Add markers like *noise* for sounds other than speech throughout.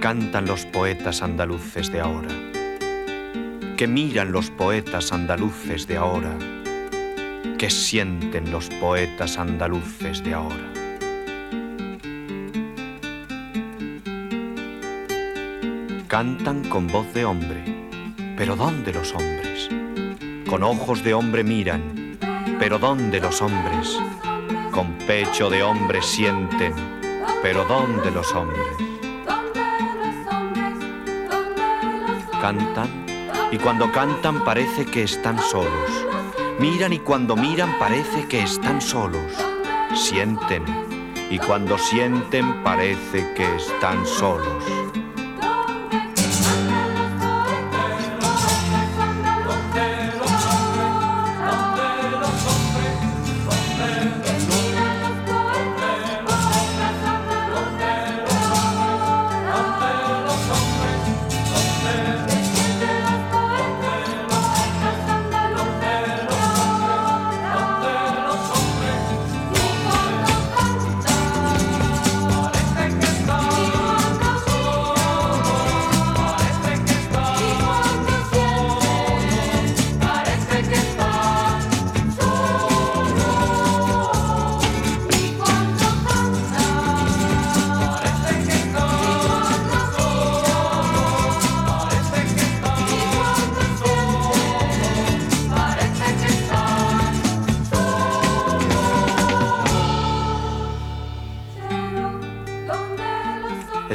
cantan los poetas andaluces de ahora, que miran los poetas andaluces de ahora, que sienten los poetas andaluces de ahora. Cantan con voz de hombre, pero ¿dónde los hombres? Con ojos de hombre miran, pero ¿dónde los hombres? Con pecho de hombre sienten, pero ¿dónde los hombres? Cantan y cuando cantan parece que están solos. Miran y cuando miran parece que están solos. Sienten y cuando sienten parece que están solos.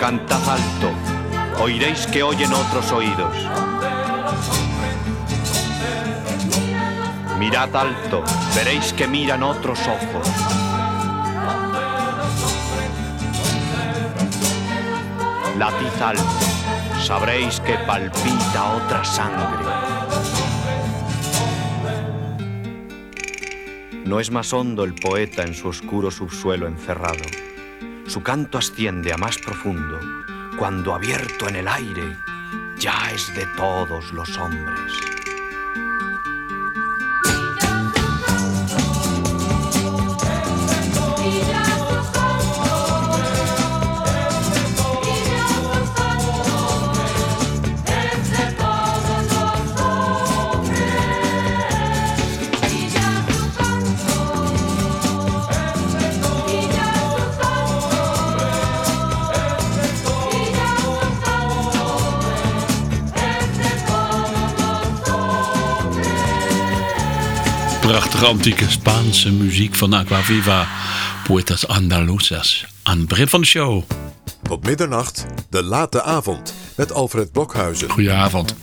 Cantad alto, oiréis que oyen otros oídos. Mirad alto, veréis que miran otros ojos. Latid alto, sabréis que palpita otra sangre. No es más hondo el poeta en su oscuro subsuelo encerrado. Su canto asciende a más profundo cuando abierto en el aire ya es de todos los hombres. Prachtige antieke Spaanse muziek van Aquaviva, Poetas Andaluzas. Aan het begin van de show. Tot middernacht, de late avond, met Alfred Blokhuizen. Goedenavond.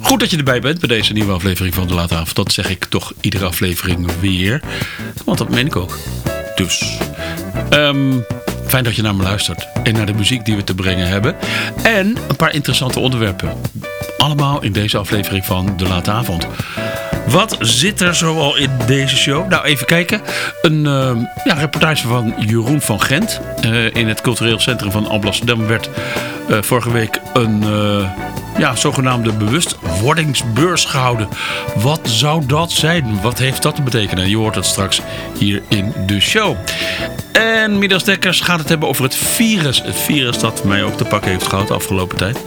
Goed dat je erbij bent bij deze nieuwe aflevering van de late avond. Dat zeg ik toch iedere aflevering weer. Want dat meen ik ook. Dus, ehm, fijn dat je naar me luistert. En naar de muziek die we te brengen hebben. En een paar interessante onderwerpen. Allemaal in deze aflevering van de late avond. Wat zit er zoal in deze show? Nou, even kijken. Een uh, ja, reportage van Jeroen van Gent. Uh, in het cultureel centrum van Amsterdam werd uh, vorige week een ja, zogenaamde bewustwordingsbeurs gehouden. Wat zou dat zijn? Wat heeft dat te betekenen? Je hoort het straks hier in de show. En Midas Dekkers gaat het hebben over het virus. Het virus dat mij ook te pakken heeft gehad de afgelopen tijd.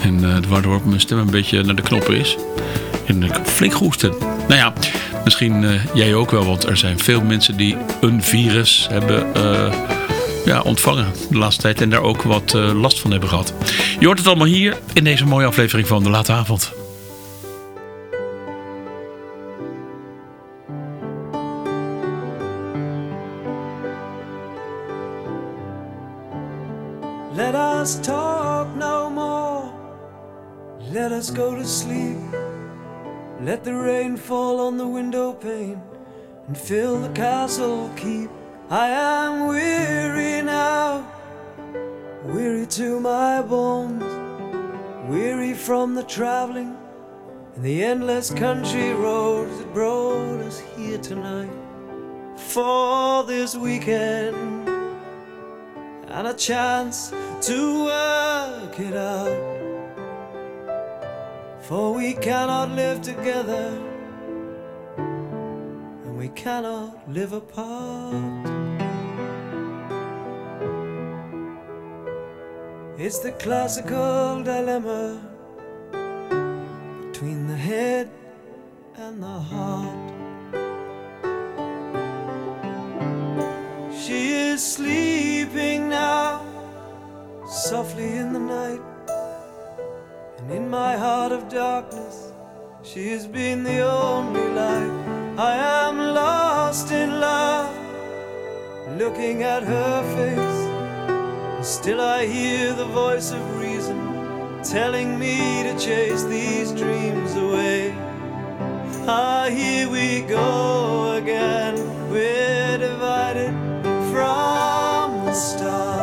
En waardoor mijn stem een beetje naar de knoppen is. En ik flink hoesten. Nou ja, misschien uh, jij ook wel, want er zijn veel mensen die een virus hebben uh, ja, ontvangen de laatste tijd. En daar ook wat uh, last van hebben gehad. Je hoort het allemaal hier in deze mooie aflevering van De Late Avond. Let us talk no more. Let us go to sleep. Let the rain fall on the window pane and fill the castle keep. I am weary now weary to my bones, weary from the traveling and the endless country roads that brought us here tonight for this weekend and a chance to work it out. For we cannot live together and we cannot live apart. It's the classical dilemma between the head and the heart. She is sleeping now, softly in the night. In my heart of darkness, she has been the only light. I am lost in love, looking at her face. Still I hear the voice of reason telling me to chase these dreams away. Ah, here we go again. We're divided from the start.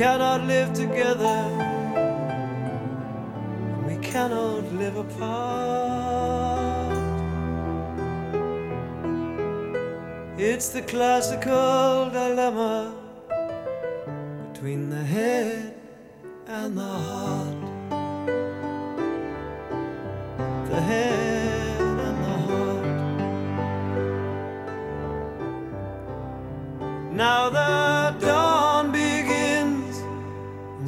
Cannot live together, we cannot live apart. It's the classical dilemma between the head and the heart. The head and the heart. Now the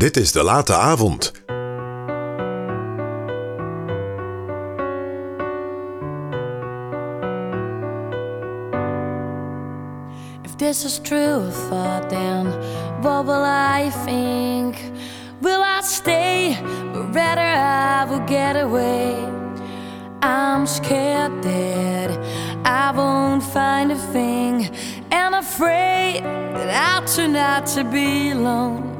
Dit is de late avond. If this is true thought, then what will I think? Will I stay? But rather, I will get away. I'm scared that I won't find a thing, and afraid that I'll turn out to be alone.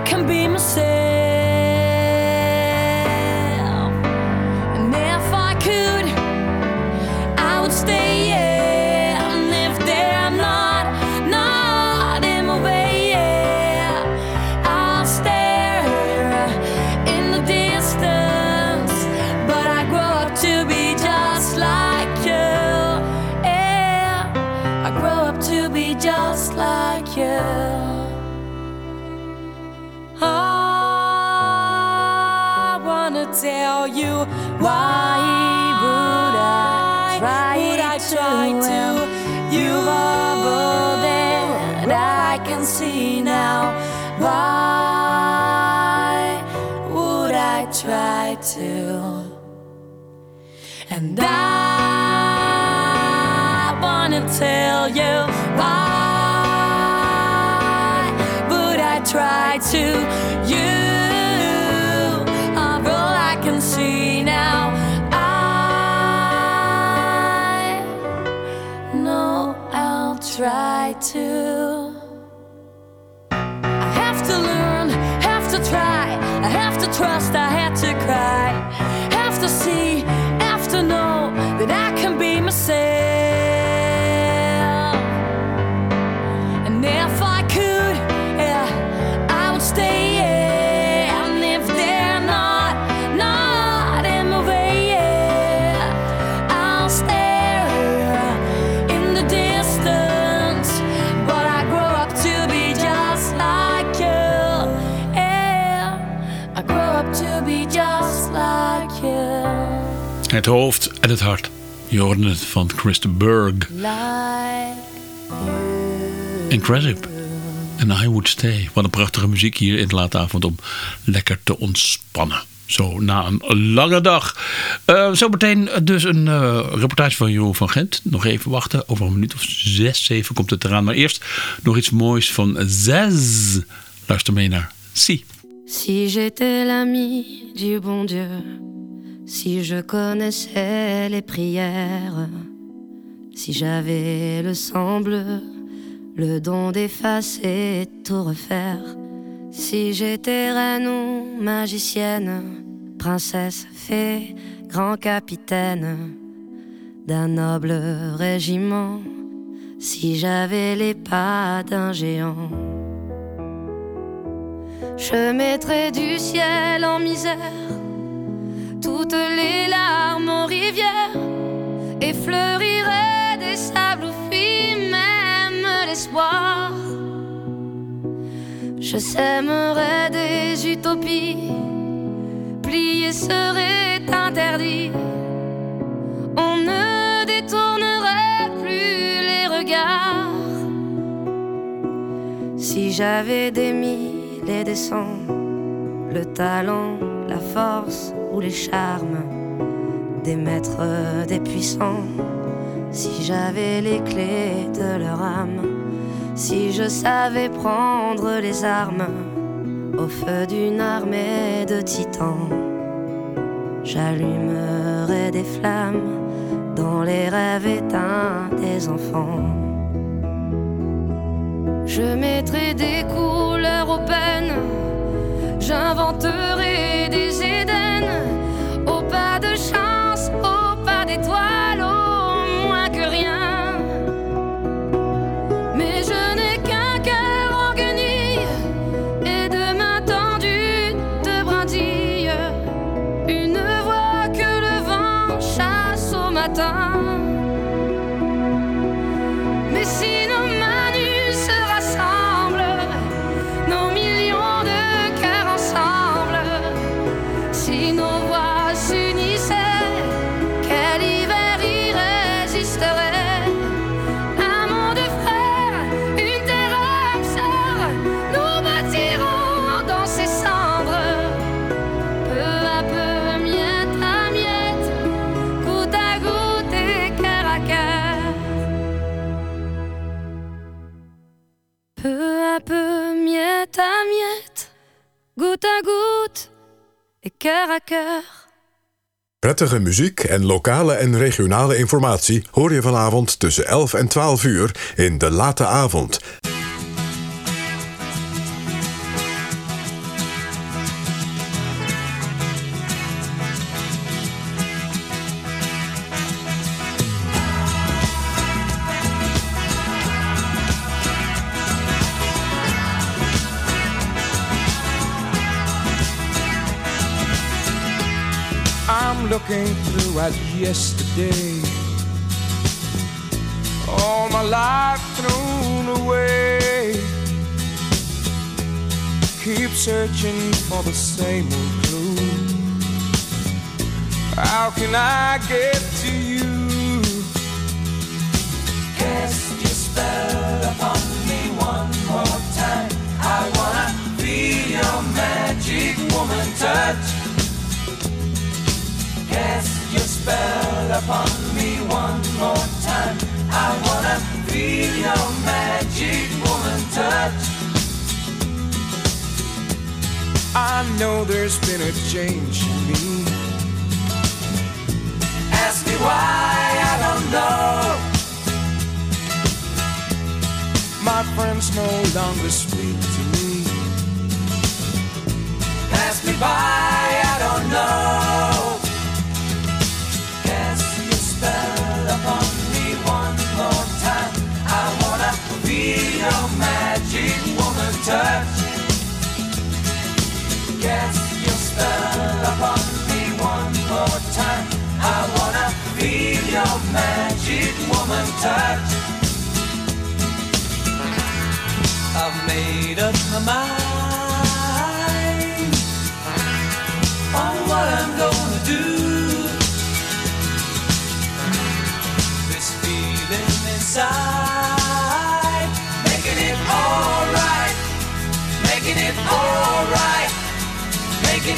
just like you. I wanna tell you why would I try would I try to You're bubble that I can see now why would I try to and I wanna tell you trust, I had to cry, have to see, have to know that I can Het hoofd en het hart. Je hoorde het van Chris de Berg Like en I Would Stay. Wat een prachtige muziek hier in de late avond om lekker te ontspannen. Zo na een lange dag. Eh, zo meteen dus een eh, reportage van Jeroen van Gent. Nog even wachten. Over een minuut of zes, zeven komt het eraan. Maar eerst nog iets moois van Zez. Luister mee naar Si. Si j'étais l'ami du bon Dieu, si je connaissais les prières, si j'avais le sang bleu, le don d'effacer tout refaire, si j'étais reine magicienne, princesse, fée, grand capitaine d'un noble régiment, si j'avais les pas d'un géant. Je mettrais du ciel en misère toutes les larmes aux rivières et fleurirais des sables où fuit même l'espoir. Je sèmerais des utopies, plier serait interdit. On ne détournerait plus les regards. Si j'avais des mille et des cents, le talent, la force ou les charmes des maîtres, des puissants, si j'avais les clés de leur âme, si je savais prendre les armes au feu d'une armée de titans, j'allumerais des flammes dans les rêves éteints des enfants. Je mettrai des couleurs aux peines, j'inventerai des Éden, au pas de chance, au pas d'étoiles, au moins que rien. Mais je n'ai qu'un cœur en guenille et de mains tendues de brindilles, une voix que le vent chasse au matin. Mais si cœur à cœur. Prettige muziek en lokale en regionale informatie hoor je vanavond tussen 11 en 12 uur in De Late Avond. Yesterday. All my life thrown away. Keep searching for the same old clue. How can I get to you? Cast your spell upon me one more time. I wanna feel your magic woman touch. Spell upon me one more time. I wanna feel your magic woman touch. I know there's been a change in me. Ask me why, I don't know. My friends no longer speak to me. Pass me by, touch. Cast your spell upon me one more time. I wanna feel your magic woman touch. I've made up my mind on what I'm gonna do. This feeling inside,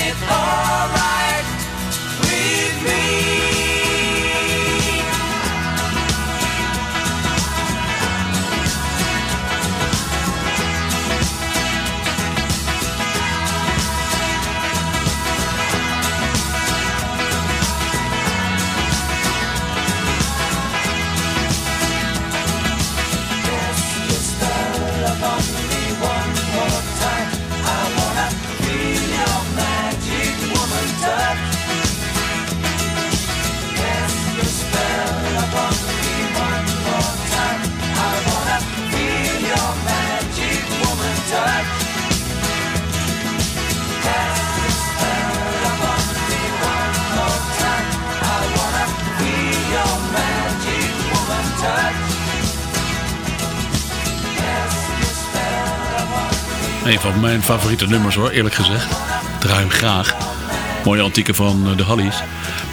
it's alright. Een van mijn favoriete nummers hoor, eerlijk gezegd. Draai graag. Mooie antieke van eh, de Hollies.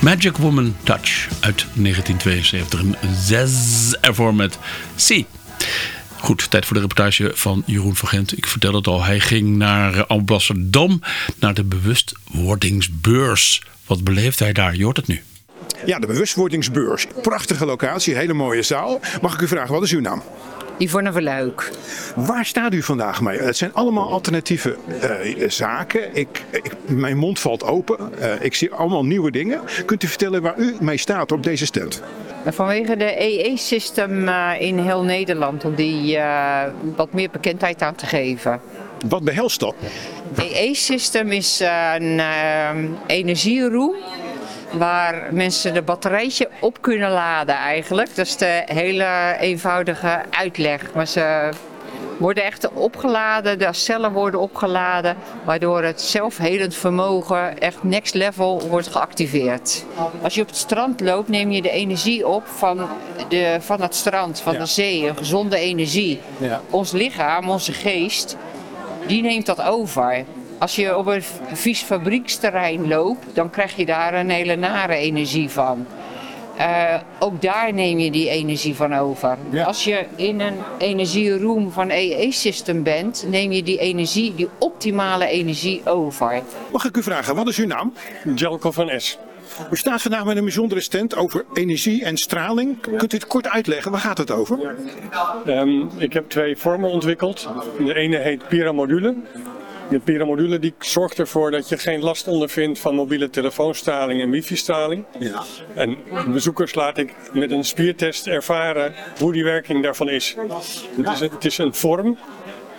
Magic Woman Touch uit 1972. Een zes ervoor met C. Goed, tijd voor de reportage van Jeroen van Gent. Ik vertel het al, hij ging naar Alblasserdam, naar de bewustwordingsbeurs. Wat beleeft hij daar? Je hoort het nu. Ja, de bewustwordingsbeurs. Prachtige locatie, hele mooie zaal. Mag ik u vragen, wat is uw naam? Yvonne Verluik. Waar staat u vandaag mee? Het zijn allemaal alternatieve eh, zaken. Ik, ik, mijn mond valt open. Eh, ik zie allemaal nieuwe dingen. Kunt u vertellen waar u mee staat op deze stand? Vanwege de EE-system in heel Nederland, om die eh, wat meer bekendheid aan te geven. Wat behelst dat? EE-system is eh, een energieroom waar mensen de batterijtje op kunnen laden eigenlijk. Dat is de hele eenvoudige uitleg. Maar ze worden echt opgeladen, de cellen worden opgeladen, waardoor het zelfhelend vermogen echt next level wordt geactiveerd. Als je op het strand loopt, neem je de energie op van, de, van het strand, van Ja. de zee, een gezonde energie. Ja. Ons lichaam, onze geest, die neemt dat over. Als je op een vies fabrieksterrein loopt, dan krijg je daar een hele nare energie van. Eh, ook daar neem je die energie van over. Ja. Als je in een energieroom van EE-system bent, neem je die energie, die optimale energie over. Mag ik u vragen, wat is uw naam? Jelko van S. U staat vandaag met een bijzondere stand over energie en straling. Kunt u het kort uitleggen? Waar gaat het over? Ehm, ik heb twee vormen ontwikkeld. De ene heet Piramodule De piramodule die zorgt ervoor dat je geen last ondervindt van mobiele telefoonstraling en wifi-straling. Ja. En bezoekers laat ik met een spiertest ervaren hoe die werking daarvan is. Het is, het is een vorm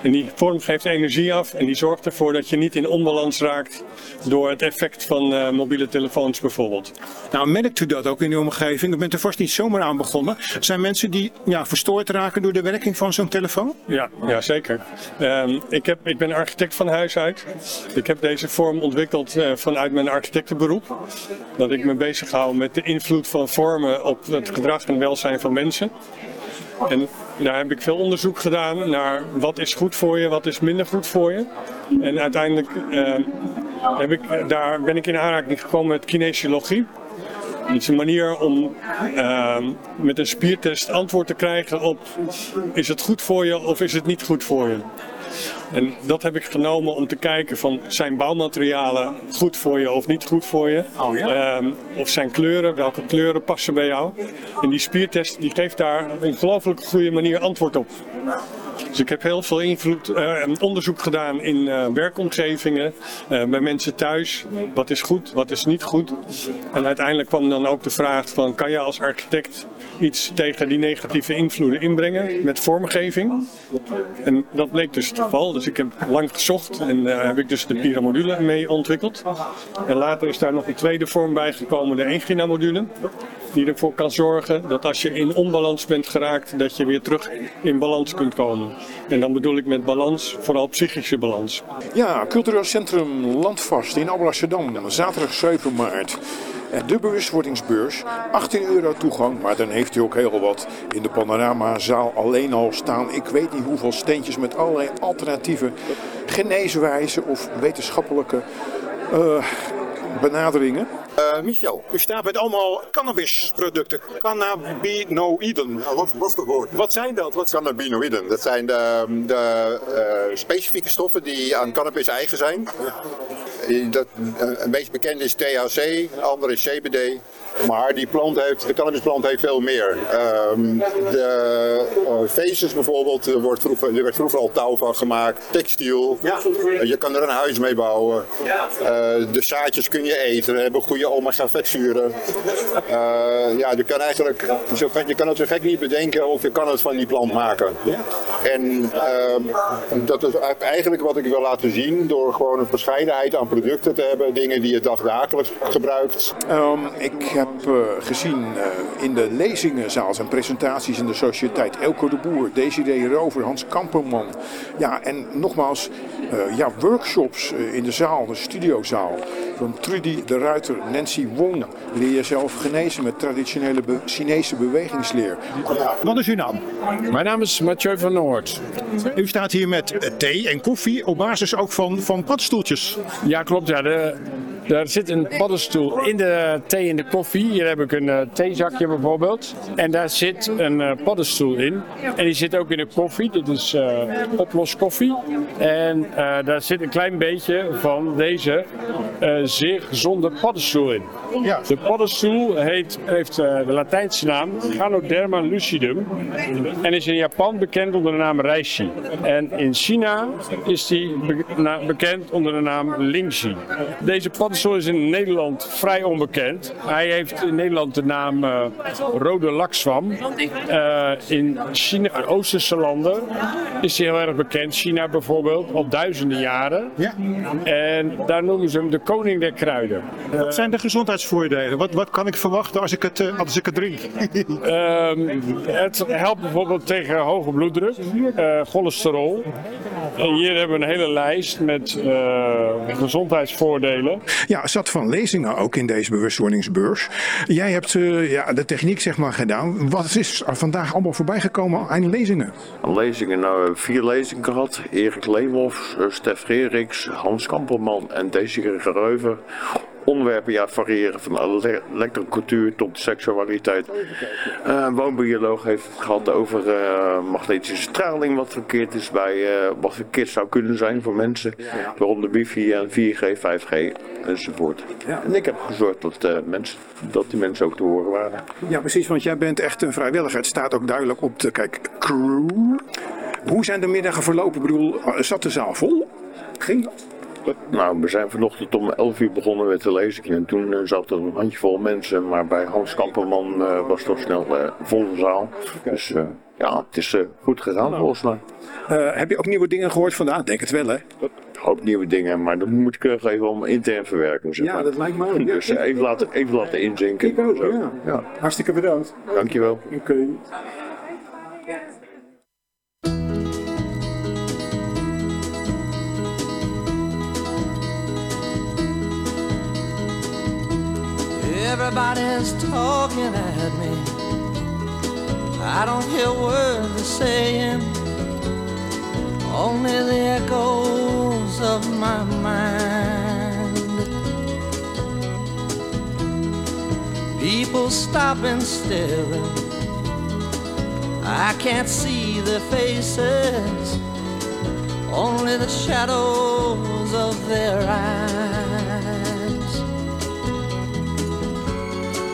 en die vorm geeft energie af en die zorgt ervoor dat je niet in onbalans raakt door het effect van eh, mobiele telefoons bijvoorbeeld. Nou, merkt u dat ook in uw omgeving? U bent er vast niet zomaar aan begonnen. Zijn mensen die ja, verstoord raken door de werking van zo'n telefoon? Ja, ja zeker. Ehm, ik, heb, ik ben architect van huis uit. Ik heb deze vorm ontwikkeld eh, vanuit mijn architectenberoep. Dat ik me bezig hou met de invloed van vormen op het gedrag en welzijn van mensen. En daar heb ik veel onderzoek gedaan naar wat is goed voor je, wat is minder goed voor je. En uiteindelijk eh, heb ik, daar ben ik in aanraking gekomen met kinesiologie. Het is een manier om eh, met een spiertest antwoord te krijgen op is het goed voor je of is het niet goed voor je. En dat heb ik genomen om te kijken van zijn bouwmaterialen goed voor je of niet goed voor je. Ehm, of zijn kleuren, welke kleuren passen bij jou. En die spiertest die geeft daar op een ongelooflijk goede manier antwoord op. Dus ik heb heel veel invloed, eh, onderzoek gedaan in eh, werkomgevingen, eh, bij mensen thuis. Wat is goed, wat is niet goed. En uiteindelijk kwam dan ook de vraag van kan je als architect iets tegen die negatieve invloeden inbrengen met vormgeving. En dat bleek dus het geval. Dus ik heb lang gezocht en daar heb ik dus de piramodule mee ontwikkeld. En later is daar nog een tweede vorm bijgekomen, de Engina module. Die ervoor kan zorgen dat als je in onbalans bent geraakt, dat je weer terug in balans kunt komen. En dan bedoel ik met balans, vooral psychische balans. Ja, cultureel centrum Landvast in Alblasserdam, zaterdag 7 maart. De bewustwordingsbeurs, 18 euro toegang, maar dan heeft u ook heel wat in de panoramazaal alleen al staan. Ik weet niet hoeveel steentjes met allerlei alternatieve geneeswijzen of wetenschappelijke eh, benaderingen. Uh, Michel, u staat met allemaal cannabisproducten. Cannabinoïden. wat, wat, woord? wat zijn dat? Wat zijn... Cannabinoïden, dat zijn de, de uh, specifieke stoffen die aan cannabis eigen zijn. Dat, een beetje bekend is THC, een andere is CBD. Maar die plant heeft, de cannabisplant heeft veel meer. Um, de uh, bijvoorbeeld, er, wordt vroeger, er werd vroeger al touw van gemaakt, textiel. Ja. Je kan er een huis mee bouwen. Uh, de zaadjes kun je eten, hebben goede omega vetzuren. ja, je kan eigenlijk, zo, je kan het zo gek niet bedenken of je kan het van die plant maken. En ehm, dat is eigenlijk wat ik wil laten zien door gewoon een verscheidenheid aan producten te hebben. Dingen die je dagdagelijks gebruikt. Um, ik heb uh, gezien uh, in de lezingenzaal en presentaties in de sociëteit. Elko de Boer, Desiree Rover, Hans Kamperman. Ja, en nogmaals, ja, workshops in de zaal, de studiozaal. Van Trudy de Ruiter, Nancy Wong. Leer jezelf genezen met traditionele be Chinese bewegingsleer. Wat is uw naam? Mijn naam is Mathieu van Noord. U staat hier met thee en koffie op basis ook van, van paddenstoeltjes. Ja, klopt. Ja, de, er zit een paddenstoel in de thee en de koffie. Hier heb ik een uh, theezakje bijvoorbeeld. En daar zit een uh, paddenstoel in. En die zit ook in de koffie. Dit is uh, oploskoffie. En daar zit een klein beetje van deze zeer gezonde paddenstoel in. Ja. De paddenstoel heet, heeft de Latijnse naam Ganoderma lucidum. En is in Japan bekend onder de naam reishi. En in China is die be bekend onder de naam lingxi. Deze paddenstoel is in Nederland vrij onbekend. Hij heeft in Nederland de naam uh, rode lakszwam. Uh, in China, Oosterse landen is hij heel erg bekend. China bijvoorbeeld, al duizenden jaren. Ja. En daar noemen ze hem de koning der kruiden. Zijn de gezondheidsvoordelen? Wat, wat kan ik verwachten als ik het, uh, als ik het drink? um, het helpt bijvoorbeeld tegen hoge bloeddruk, cholesterol. En hier hebben we een hele lijst met gezondheidsvoordelen. Ja, zat van lezingen ook in deze bewustwordingsbeurs. Jij hebt uh, ja, de techniek zeg maar gedaan. Wat is er vandaag allemaal voorbij gekomen aan lezingen? Lezingen, nou, we hebben vier lezingen gehad. Erik Leemhoff, Stef Geriks, Hans Kamperman en Desiree Gereuver onderwerpen ja, variëren van elektrocultuur tot seksualiteit. Uh, een woonbioloog heeft het gehad over uh, magnetische straling, wat verkeerd is bij, uh, wat verkeerd zou kunnen zijn voor mensen. Ja. Waaronder wifi en 4G, 5G enzovoort. Ja. En ik heb gezorgd dat, mensen, dat die mensen ook te horen waren. Ja, precies, want jij bent echt een vrijwilliger. Het staat ook duidelijk op de kijk, crew. Hoe zijn de middagen verlopen? Ik bedoel, zat de zaal vol? Ging Nou, we zijn vanochtend om 11 uur begonnen met de lezing. En toen eh, zat er een handjevol mensen. Maar bij Hans Kamperman eh, was toch snel eh volle zaal. Dus ja, het is goed gegaan volgens mij. Heb je ook nieuwe dingen gehoord vandaag? Denk het wel, hè? Een hoop nieuwe dingen, maar dat moet ik even om intern verwerken. Zeg Ja, maar. dat lijkt me ook. *laughs* Dus Ja, even laten, even laten inzinken. Ik ook, ja. ja. Hartstikke bedankt. Dankjewel. Oké. Everybody's talking at me. I don't hear words they're saying, only the echoes of my mind. People stop and staring. I can't see their faces, only the shadows of their eyes.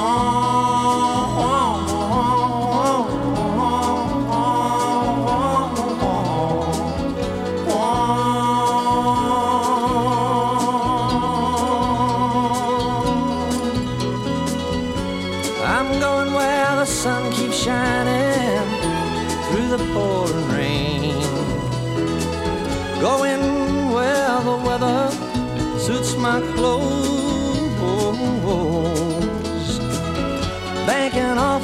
oh. oh, oh.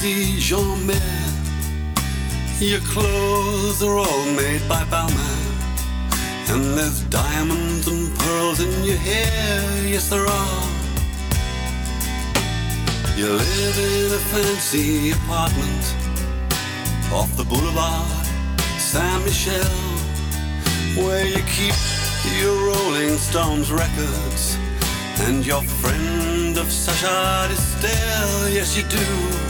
Jeanmaire. Your clothes are all made by Balmain, and there's diamonds and pearls in your hair. Yes, there are. You live in a fancy apartment off the boulevard Saint Michel, where you keep your Rolling Stones records and your friend of Sacha Distel. Yes, you do.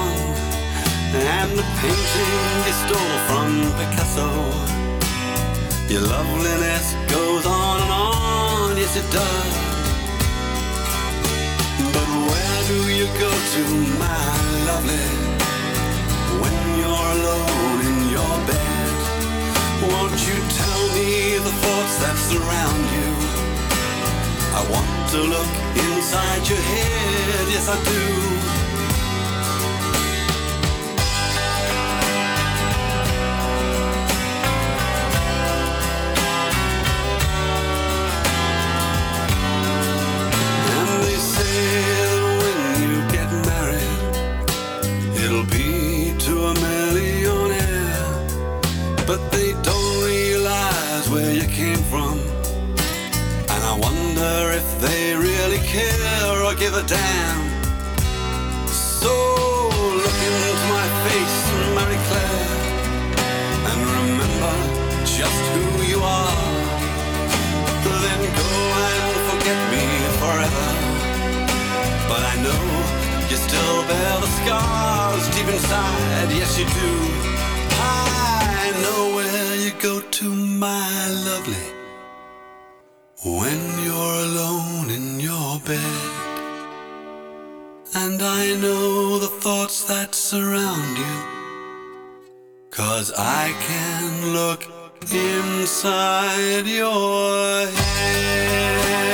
and the painting you stole from Picasso. Your loveliness goes on and on, yes it does. But where do you go to, my lovely, when you're alone in your bed? Won't you tell me the thoughts that surround you? I want to look inside your head, yes I do. From. And I wonder if they really care or give a damn. So look into my face, Mary Claire, and remember just who you are. Then go and forget me forever. But I know you still bear the scars deep inside, yes you do. I know where you go to, my lovely. When you're alone in your bed. And I know the thoughts that surround you. Cause I can look inside your head.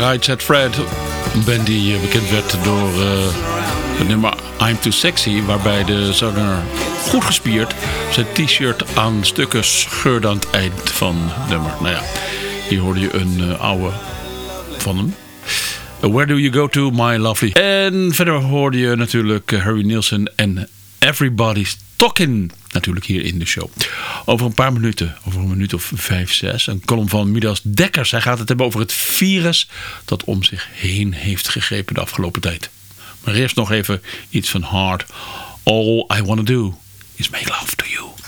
Right Set Fred, een band die eh, bekend werd door eh, het nummer I'm Too Sexy, waarbij de zanger goed gespierd zijn t-shirt aan stukken scheurde aan het eind van het nummer. Nou ja, hier hoorde je een eh, oude van hem. Where Do You Go To, My Lovely. En verder hoorde je natuurlijk Harry Nielsen en Everybody's Talking. Natuurlijk hier in de show. Over een paar minuten, over een minuut of vijf, zes. Een column van Midas Dekkers. Hij gaat het hebben over het virus dat om zich heen heeft gegrepen de afgelopen tijd. Maar eerst nog even iets van Hard. All I Wanna Do is Make Love To You.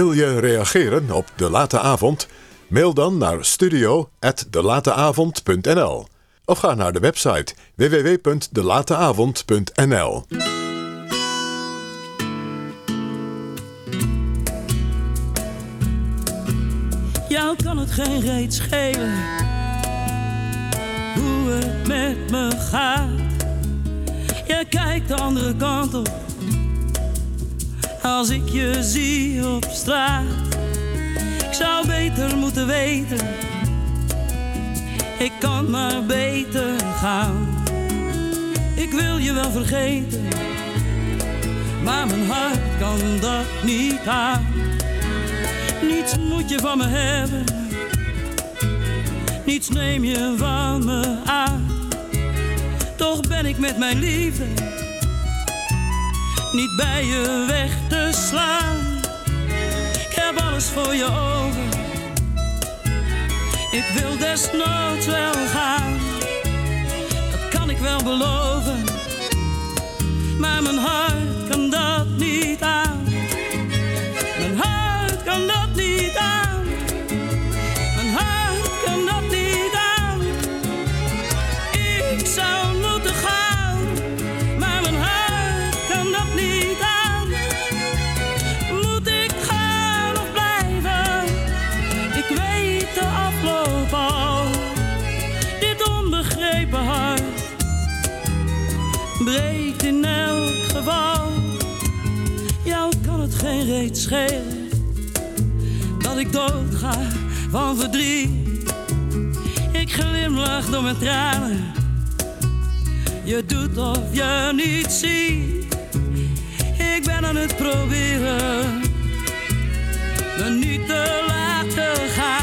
Wil je reageren op De Late Avond? Mail dan naar studio.delateavond.nl of ga naar de website www.delateavond.nl Jou kan het geen reet schelen hoe het met me gaat. Je kijkt de andere kant op als ik je zie op straat. Ik zou beter moeten weten, ik kan maar beter gaan. Ik wil je wel vergeten, maar mijn hart kan dat niet aan. Niets moet je van me hebben, niets neem je van me aan. Toch ben ik met mijn liefde niet bij je weg te slaan. Ik heb alles voor je over, ik wil desnoods wel gaan. Dat kan ik wel beloven, maar mijn hart kan dat niet aan. Dat ik doodga van verdriet. Ik glimlach door mijn tranen. Je doet of je niet ziet. Ik ben aan het proberen me niet te laten gaan.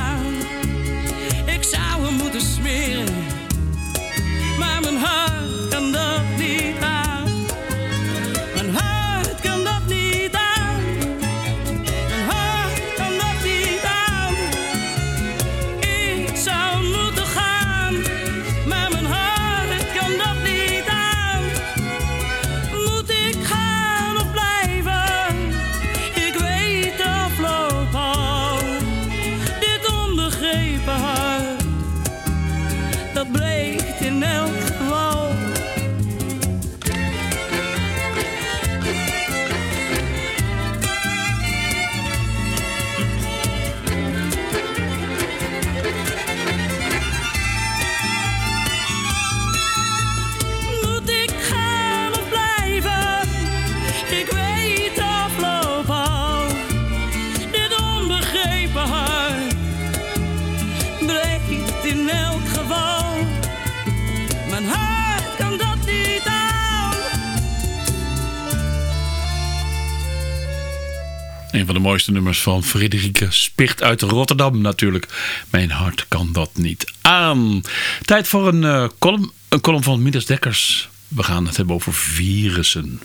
Een van de mooiste nummers van Frederike Spicht uit Rotterdam natuurlijk. Mijn hart kan dat niet aan. Tijd voor een, eh, column, een column van Midas Dekkers. We gaan het hebben over virussen.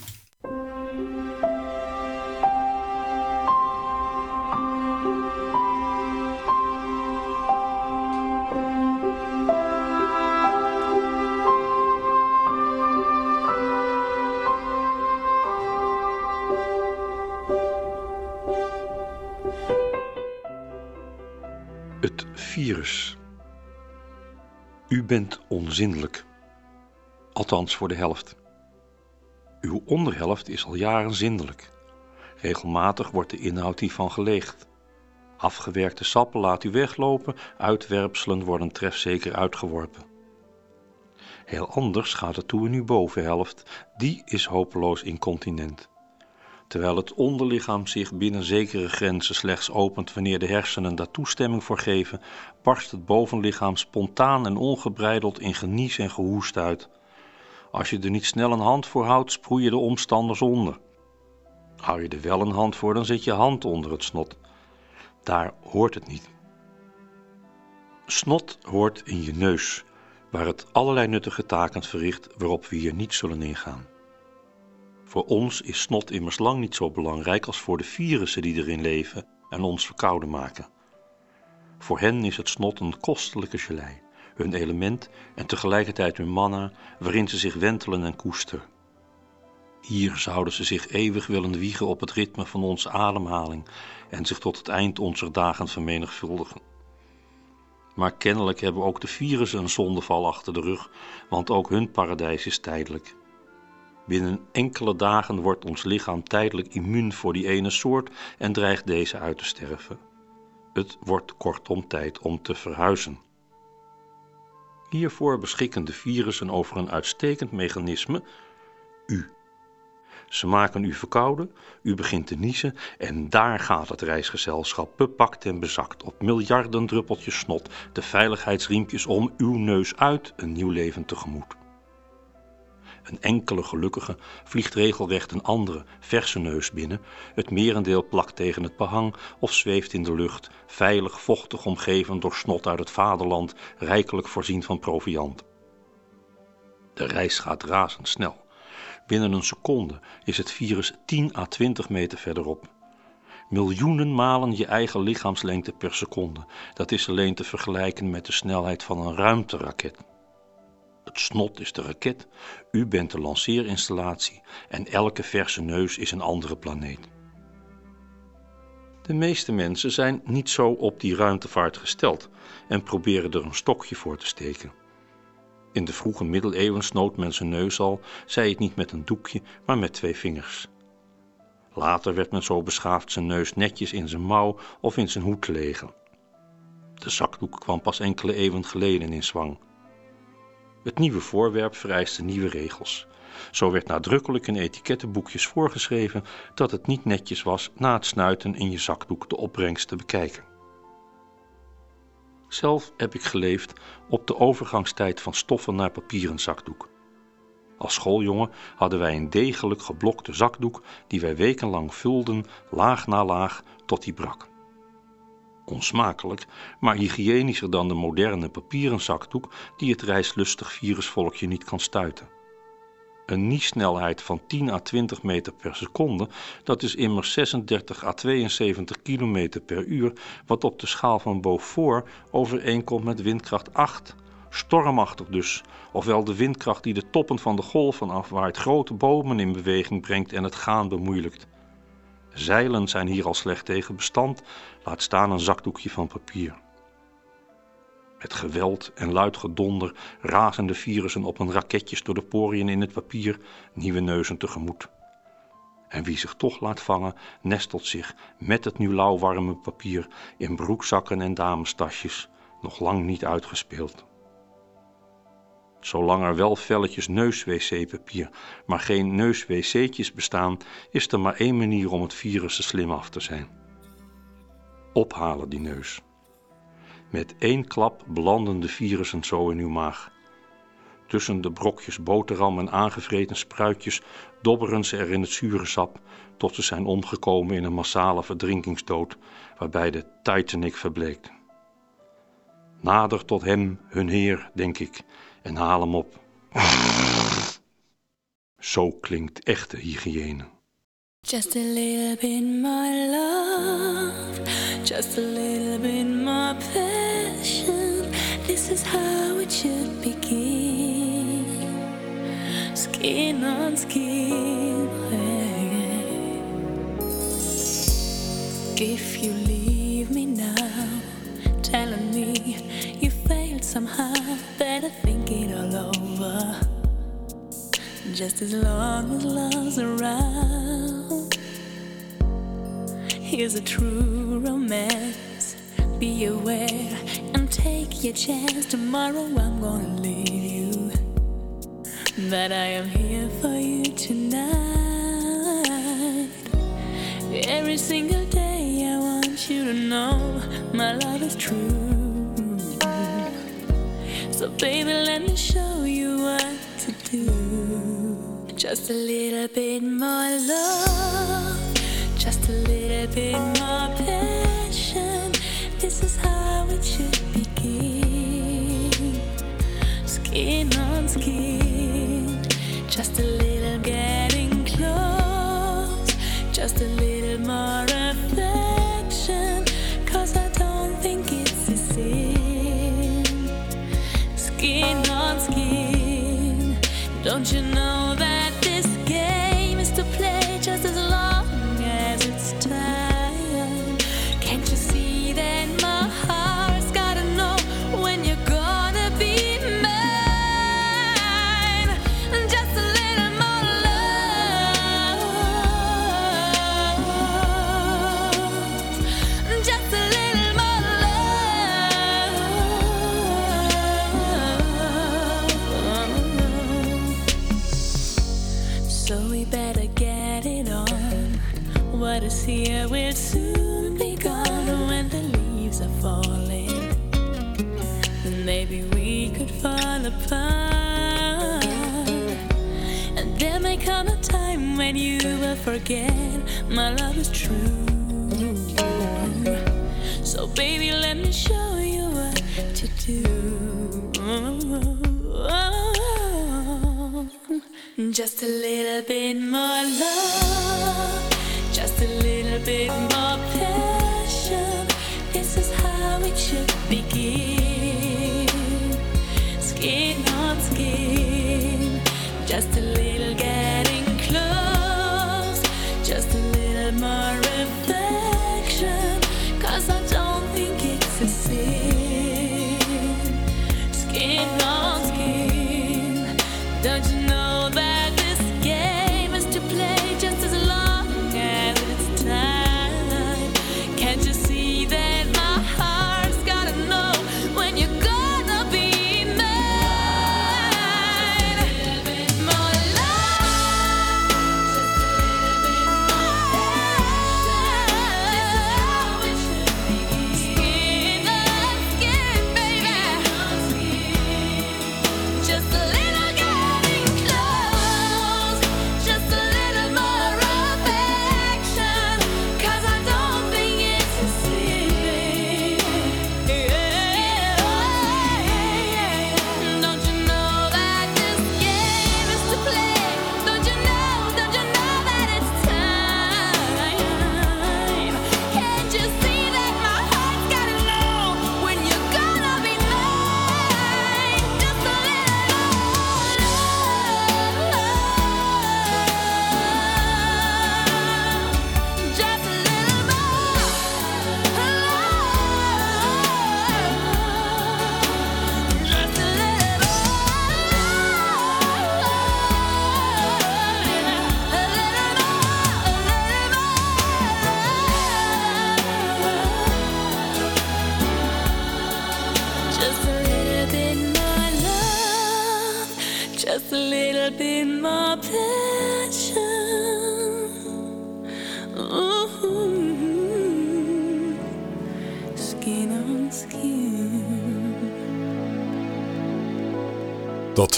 Bent onzindelijk. Althans voor de helft. Uw onderhelft is al jaren zindelijk. Regelmatig wordt de inhoud hiervan geleegd. Afgewerkte sappen laat u weglopen, uitwerpselen worden trefzeker uitgeworpen. Heel anders gaat het toe in uw bovenhelft, die is hopeloos incontinent. Terwijl het onderlichaam zich binnen zekere grenzen slechts opent wanneer de hersenen daar toestemming voor geven, barst het bovenlichaam spontaan en ongebreideld in genies en gehoest uit. Als je er niet snel een hand voor houdt, sproei de omstanders onder. Hou je er wel een hand voor, dan zet je hand onder het snot. Daar hoort het niet. Snot hoort in je neus, waar het allerlei nuttige taken verricht waarop we hier niet zullen ingaan. Voor ons is snot immers lang niet zo belangrijk als voor de virussen die erin leven en ons verkouden maken. Voor hen is het snot een kostelijke gelei, hun element en tegelijkertijd hun manna waarin ze zich wentelen en koesteren. Hier zouden ze zich eeuwig willen wiegen op het ritme van onze ademhaling en zich tot het eind onze dagen vermenigvuldigen. Maar kennelijk hebben ook de virussen een zondeval achter de rug, want ook hun paradijs is tijdelijk. Binnen enkele dagen wordt ons lichaam tijdelijk immuun voor die ene soort en dreigt deze uit te sterven. Het wordt kortom tijd om te verhuizen. Hiervoor beschikken de virussen over een uitstekend mechanisme, u. Ze maken u verkouden, u begint te niezen en daar gaat het reisgezelschap bepakt en bezakt op miljarden druppeltjes snot, de veiligheidsriempjes om uw neus uit een nieuw leven tegemoet. Een enkele gelukkige vliegt regelrecht een andere, verse neus binnen. Het merendeel plakt tegen het behang of zweeft in de lucht, veilig vochtig omgeven door snot uit het vaderland, rijkelijk voorzien van proviand. De reis gaat razendsnel. Binnen een seconde is het virus 10 à 20 meter verderop. Miljoenen malen je eigen lichaamslengte per seconde. Dat is alleen te vergelijken met de snelheid van een ruimteraket. Het snot is de raket, u bent de lanceerinstallatie en elke verse neus is een andere planeet. De meeste mensen zijn niet zo op die ruimtevaart gesteld en proberen er een stokje voor te steken. In de vroege middeleeuwen snoot men zijn neus al, zij het niet met een doekje, maar met twee vingers. Later werd men zo beschaafd zijn neus netjes in zijn mouw of in zijn hoed te legen. De zakdoek kwam pas enkele eeuwen geleden in zwang. Het nieuwe voorwerp vereiste nieuwe regels. Zo werd nadrukkelijk in etikettenboekjes voorgeschreven dat het niet netjes was na het snuiten in je zakdoek de opbrengst te bekijken. Zelf heb ik geleefd op de overgangstijd van stoffen naar papieren zakdoek. Als schooljongen hadden wij een degelijk geblokte zakdoek die wij wekenlang vulden, laag na laag, tot die brak. Onsmakelijk, maar hygiënischer dan de moderne papieren zakdoek die het reislustig virusvolkje niet kan stuiten. Een niesnelheid van 10 à 20 meter per seconde, dat is immers 36 à 72 kilometer per uur, wat op de schaal van Beaufort overeenkomt met windkracht 8. Stormachtig dus, ofwel de windkracht die de toppen van de golven afwaait, grote bomen in beweging brengt en het gaan bemoeilijkt. Zeilen zijn hier al slecht tegen bestand, laat staan een zakdoekje van papier. Met geweld en luid gedonder razen de virussen op een raketjes door de poriën in het papier, nieuwe neuzen tegemoet. En wie zich toch laat vangen, nestelt zich met het nu lauwwarme papier in broekzakken en damestasjes, nog lang niet uitgespeeld. Zolang er wel velletjes neus-wc-papier, maar geen neus-wc'tjes bestaan, is er maar één manier om het virus te slim af te zijn. Ophalen die neus. Met één klap belanden de virussen zo in uw maag. Tussen de brokjes boterham en aangevreten spruitjes dobberen ze er in het zure sap tot ze zijn omgekomen in een massale verdrinkingsdood waarbij de Titanic verbleekt. Nader tot hem, hun heer, denk ik, en haal hem op. Zo klinkt echte hygiëne. Just a little bit more love, just a little bit more passion. This is how it should begin. Skin on skin. If you leave Just as long as love's around. Here's a true romance. Be aware and take your chance. Tomorrow I'm gonna leave you. But I am here for you tonight. Every single day I want you to know my love is true. So baby, let me show Just a little bit more love, just a little bit more passion. This is how it should begin. Skin on skin, just a little getting close, just a little more affection. Cause I don't think it's a sin. Skin on skin, don't you know that what is here will soon be gone when the leaves are falling. Maybe we could fall apart. And there may come a time when you will forget my love is true. So, baby, let me show you what to do. Just a little bit more love a little bit more passion. This is how it should be.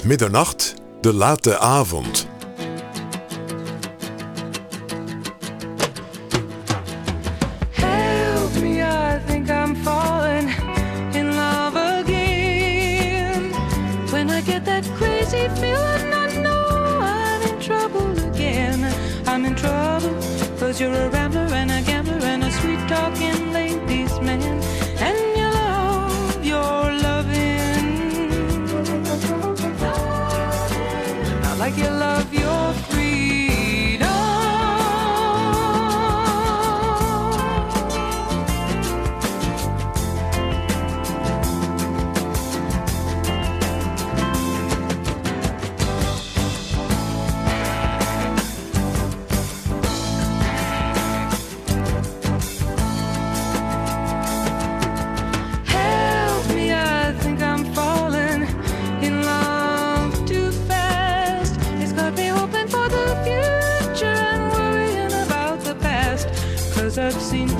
middernacht, de late avond. I've seen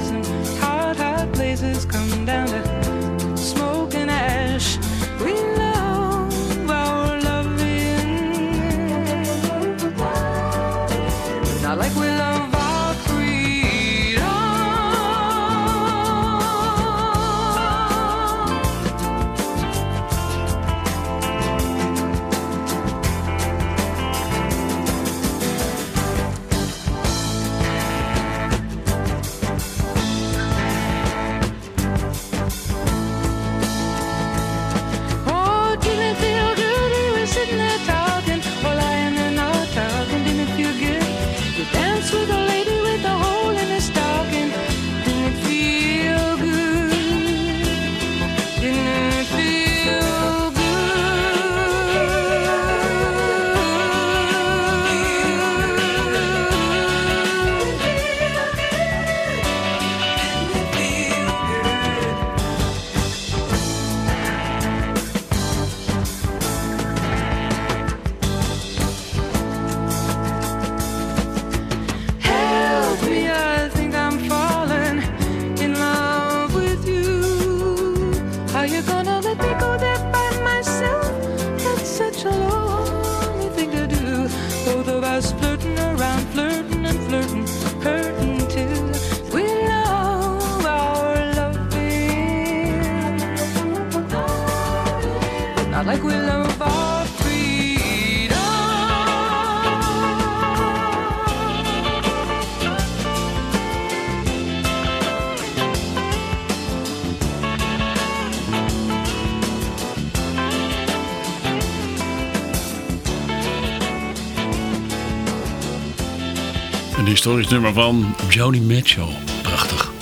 historisch nummer van Joni Mitchell. Prachtig.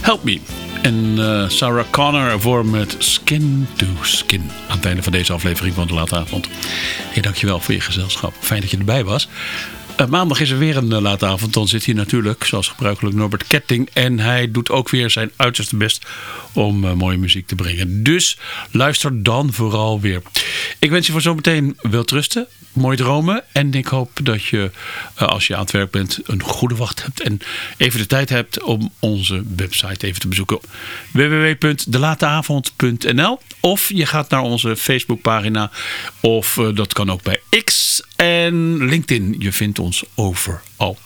Help Me. En eh, Sarah Connor voor met Skin to Skin. Aan het einde van deze aflevering van de Late Avond. Hey, dankjewel voor je gezelschap. Fijn dat je erbij was. Eh, maandag is er weer een uh, late avond. Dan zit hier natuurlijk, zoals gebruikelijk, Norbert Ketting. En hij doet ook weer zijn uiterste best om uh, mooie muziek te brengen. Dus luister dan vooral weer. Ik wens je voor zometeen wilt rusten. Mooi dromen. En ik hoop dat je, als je aan het werk bent, een goede wacht hebt. En even de tijd hebt om onze website even te bezoeken. www.delateavond.nl Of je gaat naar onze Facebookpagina. Of dat kan ook bij X en LinkedIn. Je vindt ons overal.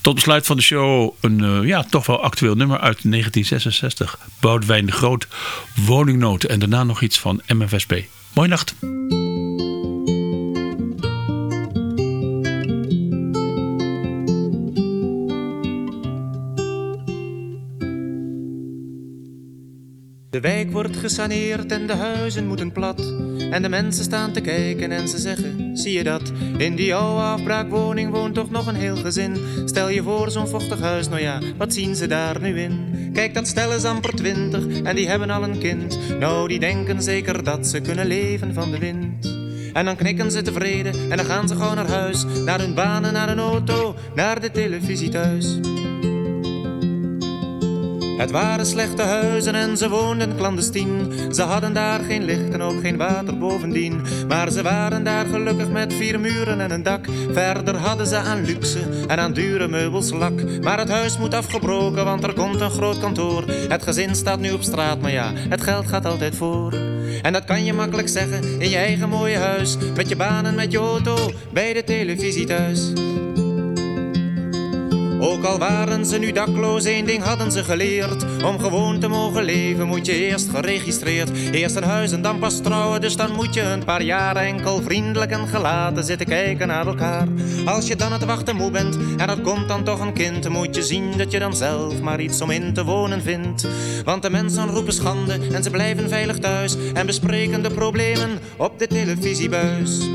Tot besluit van de show een uh, ja, toch wel actueel nummer uit 1966. Boudewijn de Groot, Woningnood en daarna nog iets van MFSB. Mooie nacht. De wijk wordt gesaneerd en de huizen moeten plat. En de mensen staan te kijken en ze zeggen, zie je dat? In die oude afbraakwoning woont toch nog een heel gezin. Stel je voor zo'n vochtig huis, nou ja, wat zien ze daar nu in? Kijk, dat stel is amper twintig en die hebben al een kind. Nou, die denken zeker dat ze kunnen leven van de wind. En dan knikken ze tevreden en dan gaan ze gewoon naar huis. Naar hun banen, naar een auto, naar de televisie thuis. Het waren slechte huizen en ze woonden clandestien. Ze hadden daar geen licht en ook geen water bovendien. Maar ze waren daar gelukkig met vier muren en een dak. Verder hadden ze aan luxe en aan dure meubels lak. Maar het huis moet afgebroken, want er komt een groot kantoor. Het gezin staat nu op straat, maar ja, het geld gaat altijd voor. En dat kan je makkelijk zeggen in je eigen mooie huis. Met je baan en met je auto, bij de televisie thuis. Ook al waren ze nu dakloos, één ding hadden ze geleerd. Om gewoon te mogen leven moet je eerst geregistreerd. Eerst een huis en dan pas trouwen, dus dan moet je een paar jaar enkel vriendelijk en gelaten zitten kijken naar elkaar. Als je dan het wachten moe bent en er komt dan toch een kind, moet je zien dat je dan zelf maar iets om in te wonen vindt. Want de mensen roepen schande en ze blijven veilig thuis en bespreken de problemen op de televisiebuis.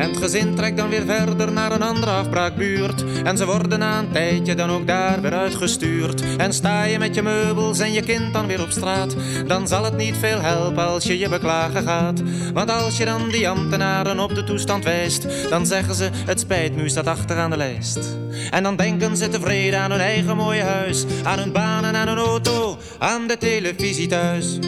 En het gezin trekt dan weer verder naar een andere afbraakbuurt. En ze worden na een tijdje dan ook daar weer uitgestuurd. En sta je met je meubels en je kind dan weer op straat. Dan zal het niet veel helpen als je je beklagen gaat. Want als je dan die ambtenaren op de toestand wijst. Dan zeggen ze het spijt me, staat achteraan de lijst. En dan denken ze tevreden aan hun eigen mooie huis. Aan hun baan en aan hun auto, aan de televisie thuis.